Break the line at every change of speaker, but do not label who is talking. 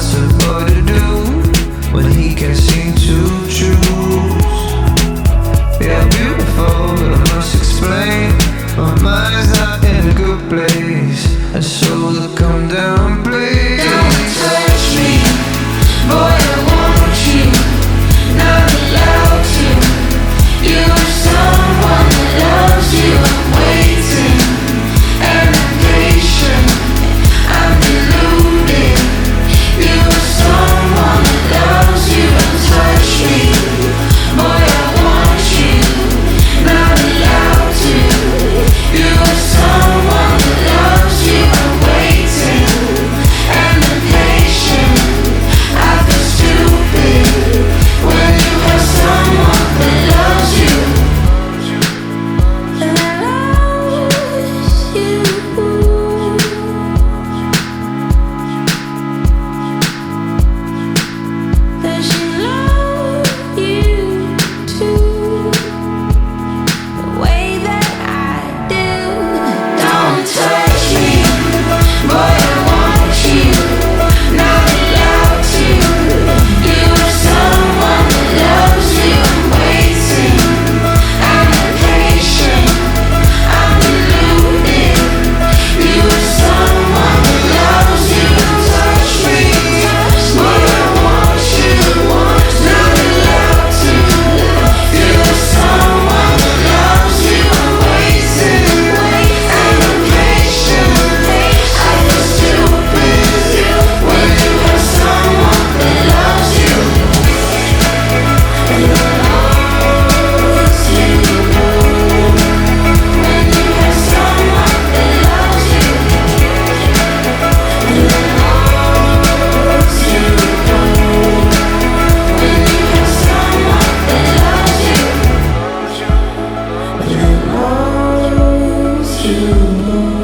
to do when he can seem to choose. Yeah, beautiful, I must explain. My mind's not in a good place, and so look, come down.
to